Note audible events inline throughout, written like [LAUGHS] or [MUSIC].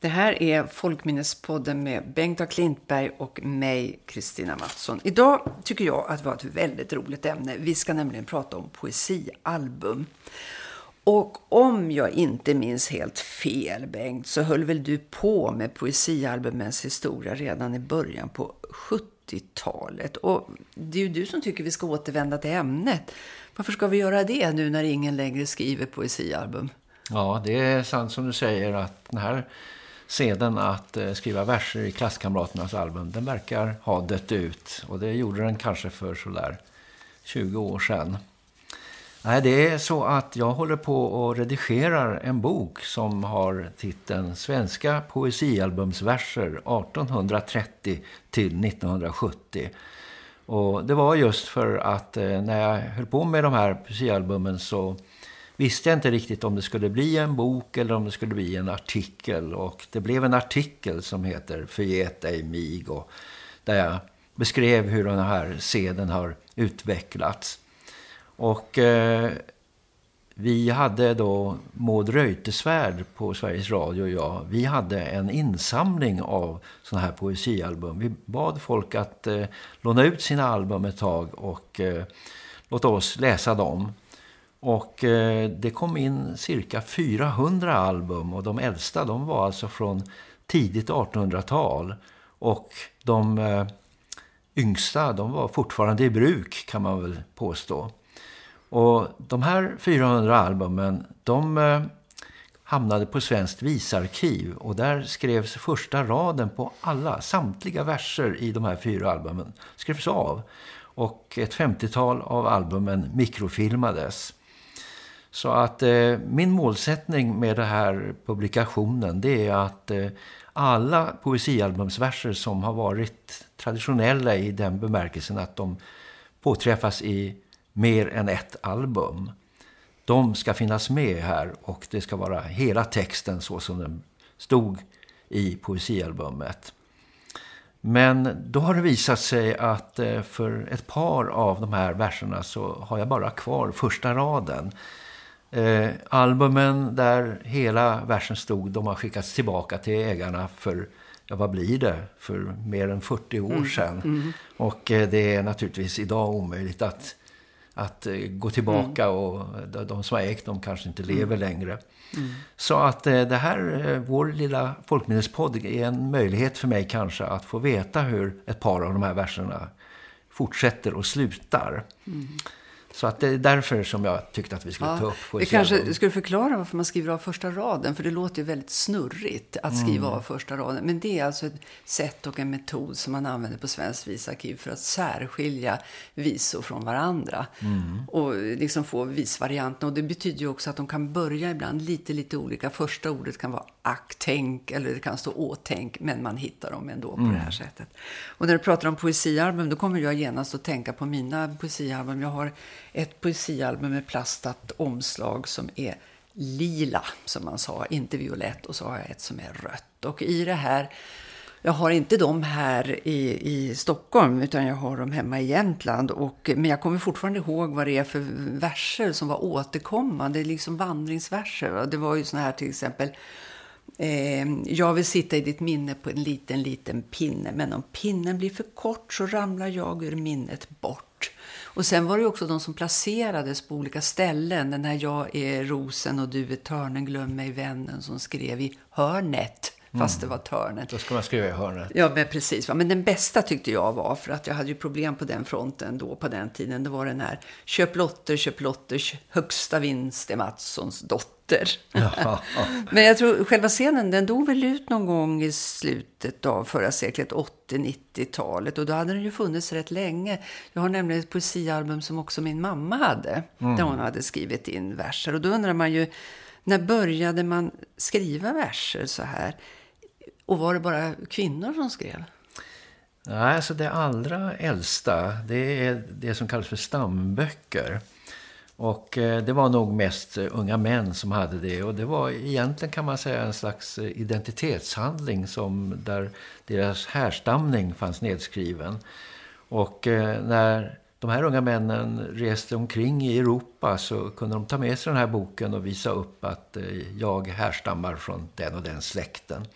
Det här är Folkminnespodden med Bengt A. Klintberg och mig, Kristina Mattsson. Idag tycker jag att vi har ett väldigt roligt ämne. Vi ska nämligen prata om poesialbum. Och om jag inte minns helt fel, Bengt, så höll väl du på med poesialbumens historia redan i början på 70-talet. Och det är ju du som tycker vi ska återvända till ämnet. Varför ska vi göra det nu när ingen längre skriver poesialbum? Ja, det är sant som du säger att den här seden att eh, skriva verser i klasskamraternas album, den verkar ha dött ut. Och det gjorde den kanske för sådär 20 år sedan. Nej, det är så att jag håller på och redigerar en bok som har titeln Svenska poesialbumsverser 1830 till 1970. Och det var just för att eh, när jag höll på med de här poesialbumen så visste jag inte riktigt om det skulle bli en bok eller om det skulle bli en artikel. Och det blev en artikel som heter Förget dig mig och där jag beskrev hur den här seden har utvecklats. Och eh, vi hade då Maud Reutersvärd på Sveriges Radio och jag. Vi hade en insamling av sådana här poesialbum. Vi bad folk att eh, låna ut sina album ett tag och eh, låta oss läsa dem. Och eh, det kom in cirka 400 album och de äldsta de var alltså från tidigt 1800-tal. Och de eh, yngsta de var fortfarande i bruk kan man väl påstå. Och de här 400 albumen de eh, hamnade på Svenskt visarkiv och där skrevs första raden på alla, samtliga verser i de här fyra albumen skrevs av. Och ett 50-tal av albumen mikrofilmades. Så att eh, min målsättning med den här publikationen det är att eh, alla poesialbumsverser som har varit traditionella i den bemärkelsen att de påträffas i mer än ett album. De ska finnas med här och det ska vara hela texten så som den stod i poesialbumet. Men då har det visat sig att eh, för ett par av de här verserna så har jag bara kvar första raden. Eh, albumen där hela versen stod, de har skickats tillbaka till ägarna för, ja vad blir det, för mer än 40 år mm. sedan. Mm. Och eh, det är naturligtvis idag omöjligt att, att eh, gå tillbaka mm. och de som har ägt dem kanske inte lever mm. längre. Mm. Så att eh, det här, eh, vår lilla folkminnespodd är en möjlighet för mig kanske att få veta hur ett par av de här verserna fortsätter och slutar. Mm. Så att det är därför som jag tyckte att vi skulle ja, ta upp poesi. Vi kanske skulle förklara varför man skriver av första raden. För det låter ju väldigt snurrigt att skriva mm. av första raden. Men det är alltså ett sätt och en metod som man använder på Svenskt visarkiv för att särskilja visor från varandra. Mm. Och liksom få visvarianterna. Och det betyder ju också att de kan börja ibland lite, lite olika. Första ordet kan vara ack, tänk eller det kan stå åtänk. Men man hittar dem ändå på mm. det här sättet. Och när du pratar om poesialbum då kommer jag genast att tänka på mina poesialbum. Jag har ett poesialbum med plastat omslag som är lila, som man sa, inte violett. Och så har jag ett som är rött. Och i det här, jag har inte dem här i, i Stockholm, utan jag har dem hemma i Jämtland. Och, men jag kommer fortfarande ihåg vad det är för verser som var återkommande, liksom vandringsverser. Det var ju såna här till exempel... Eh, jag vill sitta i ditt minne på en liten, liten pinne. Men om pinnen blir för kort så ramlar jag ur minnet bort. Och sen var det också de som placerades på olika ställen. Den här Jag är rosen och du är törnen, glöm mig vännen som skrev i hörnet. Fast mm. det var törnet. Då ska man skriva i hörnet. Ja, men precis. Men den bästa tyckte jag var, för att jag hade ju problem på den fronten då på den tiden. Det var den här Köp lotter, köp lotter, högsta vinst är Matssons dotter Ja. [LAUGHS] Men jag tror själva scenen den dog väl ut någon gång i slutet av förra seklet, 80-90-talet. Och då hade den ju funnits rätt länge. Jag har nämligen ett poesialbum som också min mamma hade. Mm. Där hon hade skrivit in verser. Och då undrar man ju, när började man skriva verser så här? Och var det bara kvinnor som skrev? Nej, alltså det allra äldsta, det är det som kallas för stamböcker. Och eh, det var nog mest eh, unga män som hade det. Och det var egentligen kan man säga en slags eh, identitetshandling som där deras härstamning fanns nedskriven. Och när de här unga männen reste omkring i Europa så kunde de ta med sig den här boken och visa upp att jag härstammar från den och den släkten.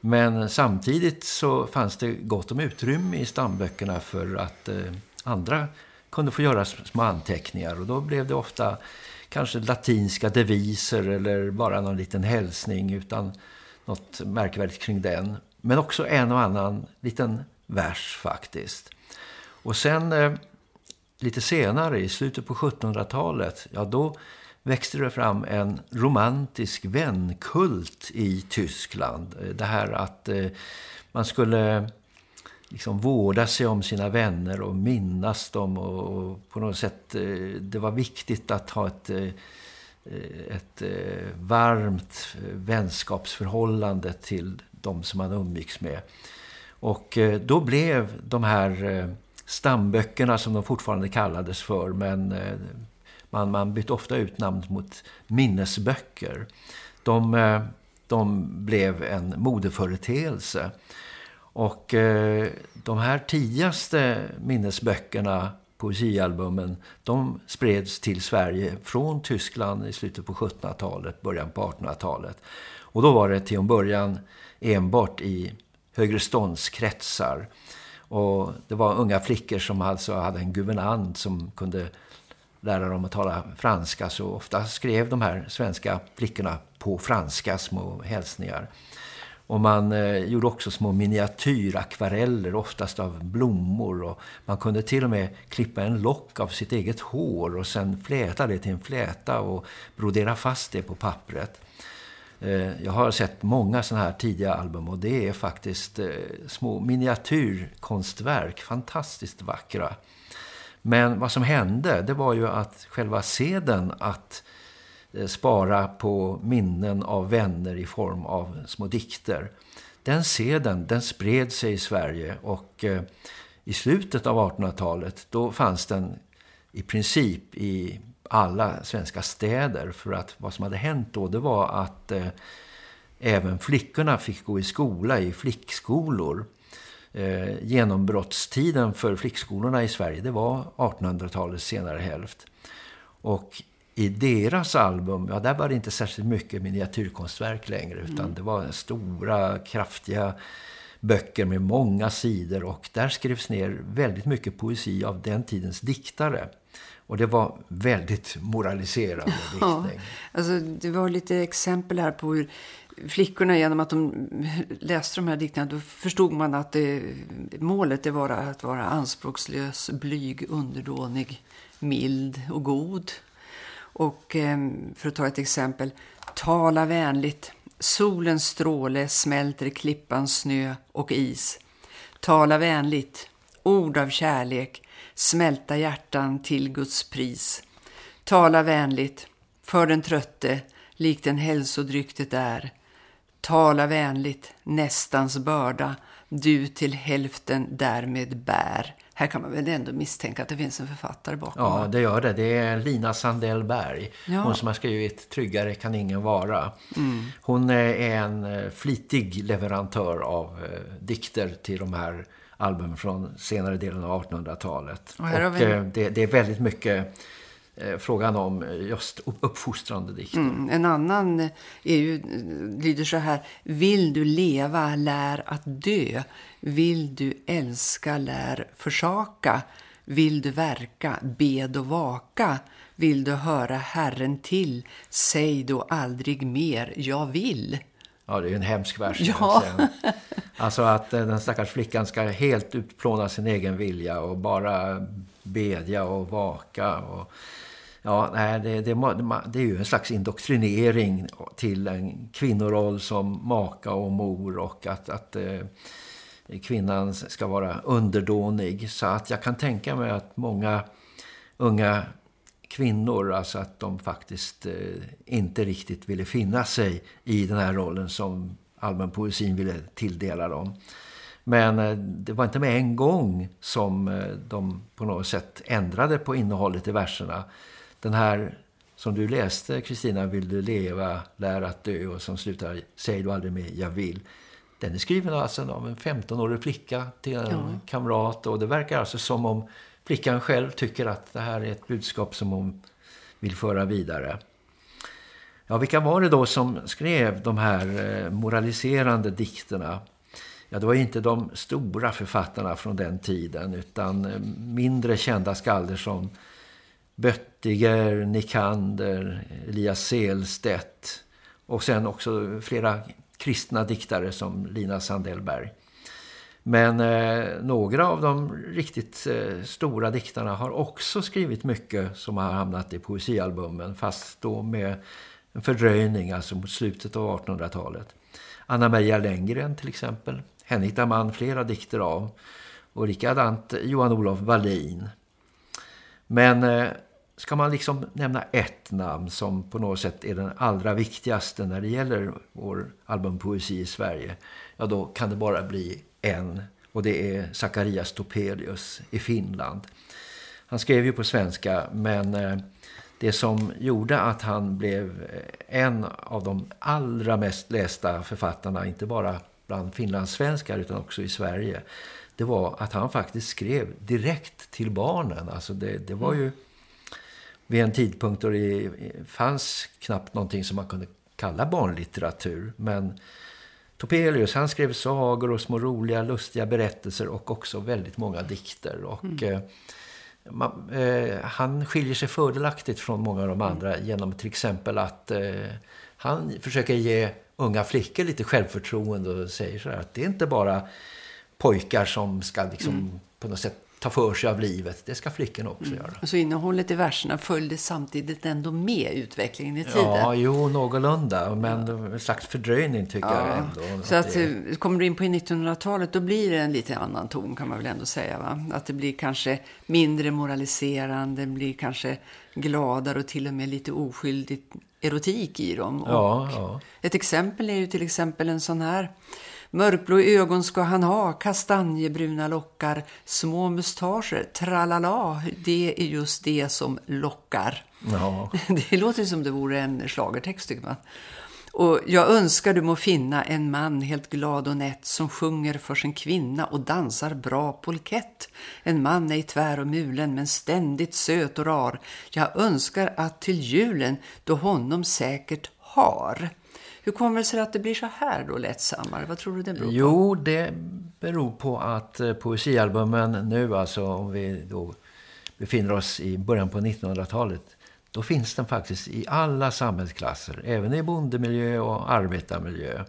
Men samtidigt så fanns det gott om utrymme i stamböckerna för att andra kunde få göra små anteckningar och då blev det ofta kanske latinska deviser eller bara någon liten hälsning utan något märkvärdigt kring den. Men också en och annan liten vers faktiskt. Och sen eh, lite senare i slutet på 1700-talet, ja då växte det fram en romantisk vänkult i Tyskland. Eh, det här att eh, man skulle liksom vårda sig om sina vänner och minnas dem och, och på något sätt eh, det var viktigt att ha ett eh, ett eh, varmt vänskapsförhållande till de som man umgicks med. Och då blev de här stamböckerna som de fortfarande kallades för men man, man bytte ofta ut namnet mot minnesböcker. De, de blev en modeföreteelse. Och eh, de här tidigaste minnesböckerna, poesialbumen, de spreds till Sverige från Tyskland i slutet på 1700-talet, början på 1800-talet. Och då var det till en början enbart i högre ståndskretsar. Och det var unga flickor som alltså hade en guvernant som kunde lära dem att tala franska. Så ofta skrev de här svenska flickorna på franska små hälsningar. Och man eh, gjorde också små miniatyrakvareller, oftast av blommor. Och man kunde till och med klippa en lock av sitt eget hår och sen fläta det till en fläta och brodera fast det på pappret. Eh, jag har sett många sådana här tidiga album och det är faktiskt eh, små miniatyrkonstverk, fantastiskt vackra. Men vad som hände det var ju att själva seden att eh, Eh, spara på minnen av vänner i form av små dikter. Den seden den spred sig i Sverige och eh, i slutet av 1800-talet då fanns den i princip i alla svenska städer för att vad som hade hänt då det var att eh, även flickorna fick gå i skola i flickskolor. Eh, genombrottstiden för flickskolorna i Sverige det var 1800-talets senare hälft. Och i deras album, ja där var det inte särskilt mycket miniatyrkonstverk längre utan mm. det var stora, kraftiga böcker med många sidor och där skrevs ner väldigt mycket poesi av den tidens diktare. Och det var väldigt moraliserande [LAUGHS] ja, diktning. Alltså, det var lite exempel här på hur flickorna genom att de läste de här dikterna då förstod man att det, målet det var att vara anspråkslös, blyg, underdånig, mild och god. Och ehm, för att ta ett exempel, tala vänligt. Solens stråle smälter klippans snö och is. Tala vänligt, ord av kärlek, smälta hjärtan till Guds pris. Tala vänligt, för den trötte, likt en hälsodryck det är. Tala vänligt, nästans börda, du till hälften därmed bär. Här kan man väl ändå misstänka att det finns en författare bakom. Ja, det gör det. Det är Lina Sandellberg. Ja. Hon som har skrivit Tryggare kan ingen vara. Mm. Hon är en eh, flitig leverantör av eh, dikter till de här album från senare delen av 1800-talet. Och, och vi... Eh, det, det, är väldigt mycket frågan om just uppfostrande dikter. Mm, en annan är ju, lyder så här. Vill du leva, lär att dö. Vill du älska, lär försaka. Vill du verka, bed och vaka. Vill du höra Herren till, säg då aldrig mer, jag vill. Ja, det är ju en hemsk vers. Ja. Alltså att eh, den stackars flickan ska helt utplåna sin egen vilja och bara bedja och vaka. Och, ja, nej, det, det, det är ju en slags indoktrinering till en kvinnoroll som maka och mor och att, att eh, kvinnan ska vara underdånig. Så att jag kan tänka mig att många unga kvinnor, alltså att de faktiskt eh, inte riktigt ville finna sig i den här rollen som allmänpoesin ville tilldela dem. Men eh, det var inte med en gång som eh, de på något sätt ändrade på innehållet i verserna. Den här som du läste, Kristina, vill du leva, lära att dö och som slutar, säg du aldrig mer, jag vill. Den är skriven alltså av en 15-årig flicka till en ja. kamrat och det verkar alltså som om flickan själv tycker att det här är ett budskap som hon vill föra vidare. Ja, vilka var det då som skrev de här eh, moraliserande dikterna? Ja, det var inte de stora författarna från den tiden utan eh, mindre kända skalder som Böttiger, Nikander, Elias Selstedt och sen också flera kristna diktare som Lina Sandelberg. Men eh, några av de riktigt eh, stora diktarna har också skrivit mycket som har hamnat i poesialbumen fast då med en fördröjning, alltså mot slutet av 1800-talet. Anna Maria Längren till exempel. Henne hittar man flera dikter av. Och likadant Johan Olof Wallin. Men eh, ska man liksom nämna ett namn som på något sätt är den allra viktigaste när det gäller vår albumpoesi i Sverige, ja då kan det bara bli en. Och det är Zacharias Topelius i Finland. Han skrev ju på svenska men eh, det som gjorde att han blev eh, en av de allra mest lästa författarna, inte bara bland finlandssvenskar utan också i Sverige, det var att han faktiskt skrev direkt till barnen. Alltså det, det var ju vid en tidpunkt då det fanns knappt någonting som man kunde kalla barnlitteratur. Men Topelius, han skrev sagor och små roliga, lustiga berättelser och också väldigt många dikter. Och mm. eh, man, eh, han skiljer sig fördelaktigt från många av de andra mm. genom till exempel att eh, han försöker ge unga flickor lite självförtroende och säger så här att det är inte bara pojkar som ska liksom mm. på något sätt ta för sig av livet. Det ska flickorna också mm. göra. Och så innehållet i verserna följde samtidigt ändå med utvecklingen i tiden. Ja, jo, någorlunda. Men ja. en slags fördröjning tycker ja. jag ändå. Så att, det... Eh, kommer du in på 1900-talet då blir det en lite annan ton kan man väl ändå säga. Va? Att det blir kanske mindre moraliserande, blir kanske gladare och till och med lite oskyldigt erotik i dem. Ja, ja. Ett exempel är ju till exempel en sån här Mörkblå ögon ska han ha, kastanjebruna lockar, små mustascher, tralala, det är just det som lockar. Ja. [LAUGHS] Det låter som det vore en slagertext tycker man. Och jag önskar du må finna en man helt glad och nätt som sjunger för sin kvinna och dansar bra polkett. En man ej tvär och mulen men ständigt söt och rar. Jag önskar att till julen då honom säkert har. Hur kommer det sig att det blir så här då lättsammare? Vad tror du det beror på? Jo, det beror på att eh, poesialbumen nu, alltså om vi då befinner oss i början på 1900-talet, då finns den faktiskt i alla samhällsklasser, även i bondemiljö och arbetarmiljö.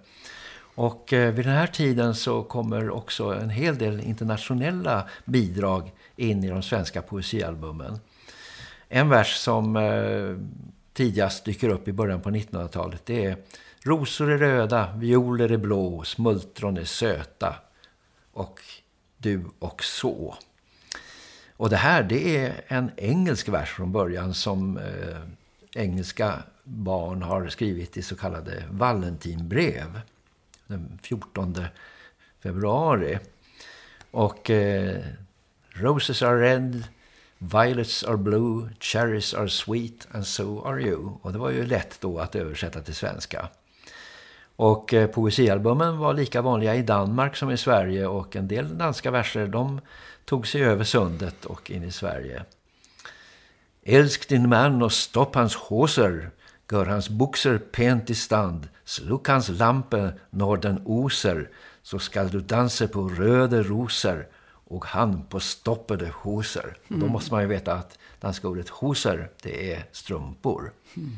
Och eh, vid den här tiden så kommer också en hel del internationella bidrag in i de svenska poesialbumen. En vers som eh, tidigast dyker upp i början på 1900-talet det är Rosor är röda, violer är blå, smultron är söta och du och så. Och det här det är en engelsk vers från början som eh, engelska barn har skrivit i så kallade Valentinbrev den 14 februari. Och eh, Roses are red, violets are blue, cherries are sweet and so are you. Och det var ju lätt då att översätta till svenska. Och eh, poesialbumen var lika vanliga i Danmark som i Sverige och en del danska verser de tog sig över sundet och in i Sverige. Älsk din man och stopp hans håser, gör hans buxer pent i stand, sluk hans lampe när den oser, så skall du dansa på röde rosor och han på stoppade hoser. Mm. Då måste man ju veta att danska ordet hoser, det är strumpor. Mm.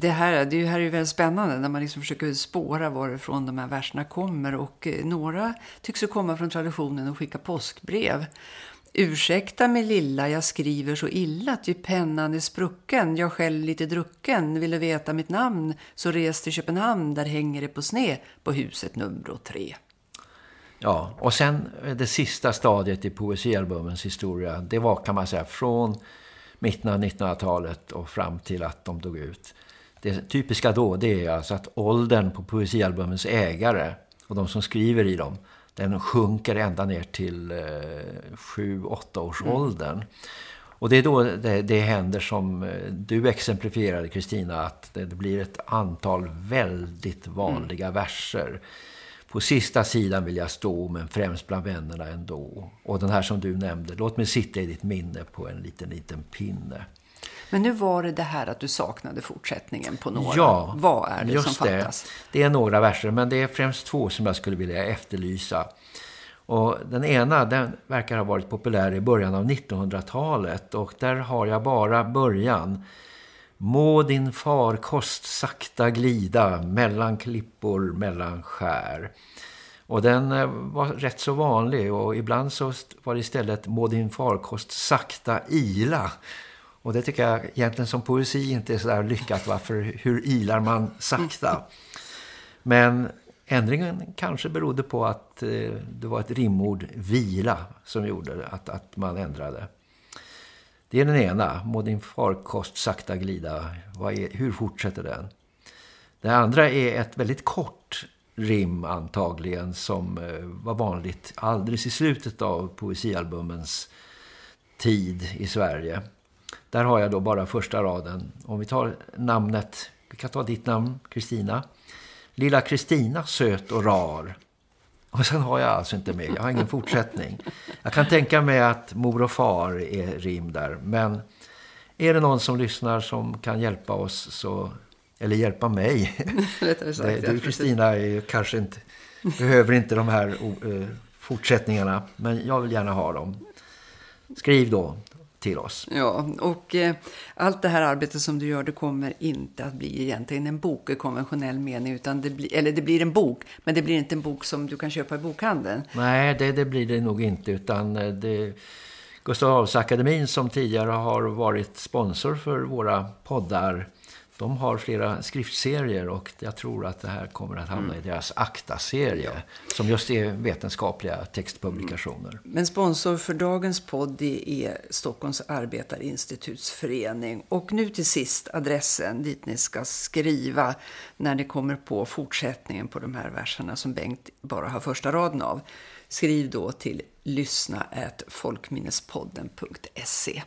Det här, det här är ju väldigt spännande när man liksom försöker spåra varifrån de här verserna kommer. Och eh, några tycks ju komma från traditionen att skicka påskbrev. Ursäkta mig lilla, jag skriver så illa ty pennan är sprucken. Jag själv lite drucken, ville veta mitt namn. Så res till Köpenhamn, där hänger det på sne på huset nummer tre. Ja, och sen eh, det sista stadiet i poesialbumens historia, det var kan man säga från mitten av 1900-talet och fram till att de dog ut. Det typiska då det är alltså att åldern på poesialbumens ägare och de som skriver i dem, den sjunker ända ner till 7-8 eh, års mm. åldern. Och det är då det, det händer som eh, du exemplifierade Kristina att det, det, blir ett antal väldigt vanliga mm. verser På sista sidan vill jag stå men främst bland vännerna ändå. Och den här som du nämnde, låt mig sitta i ditt minne på en liten liten pinne. Men nu var det det här att du saknade fortsättningen på några. Ja, Vad är det som fattas? Det. det är några verser men det är främst två som jag skulle vilja efterlysa. Och den ena den verkar ha varit populär i början av 1900-talet och där har jag bara början. Må din farkost sakta glida mellan klippor, mellan skär. Och den eh, var rätt så vanlig och ibland så var det istället må din farkost sakta ila. Och det tycker jag egentligen som poesi inte är så där lyckat. Varför, hur ilar man sakta? Men ändringen kanske berodde på att eh, det var ett rimord vila som gjorde att, att man ändrade. Det är den ena. Må din farkost sakta glida. Är, hur fortsätter den? Det andra är ett väldigt kort rim antagligen som eh, var vanligt alldeles i slutet av poesialbumens tid i Sverige. Där har jag då bara första raden. Om vi tar namnet, vi kan ta ditt namn, Kristina. Lilla Kristina, söt och rar. Och sen har jag alltså inte med, jag har ingen fortsättning. Jag kan tänka mig att mor och far är rim där. Men är det någon som lyssnar som kan hjälpa oss så... Eller hjälpa mig. [LAUGHS] sagt, du Kristina kanske inte, behöver inte de här uh, fortsättningarna. Men jag vill gärna ha dem. Skriv då till oss. Ja, och eh, allt det här arbetet som du gör det kommer inte att bli egentligen en bok i konventionell mening utan det blir, eller det blir en bok men det blir inte en bok som du kan köpa i bokhandeln. Nej, det, det blir det nog inte utan eh, det Gustav Adolfs akademin som tidigare har varit sponsor för våra poddar de har flera skriftserier och jag tror att det här kommer att hamna mm. i deras akta-serie ja. som just är vetenskapliga textpublikationer. Mm. Men sponsor för dagens podd är Stockholms arbetarinstitutsförening. Och nu till sist adressen dit ni ska skriva när ni kommer på fortsättningen på de här verserna som Bengt bara har första raden av. Skriv då till lyssna folkminnespodden.se.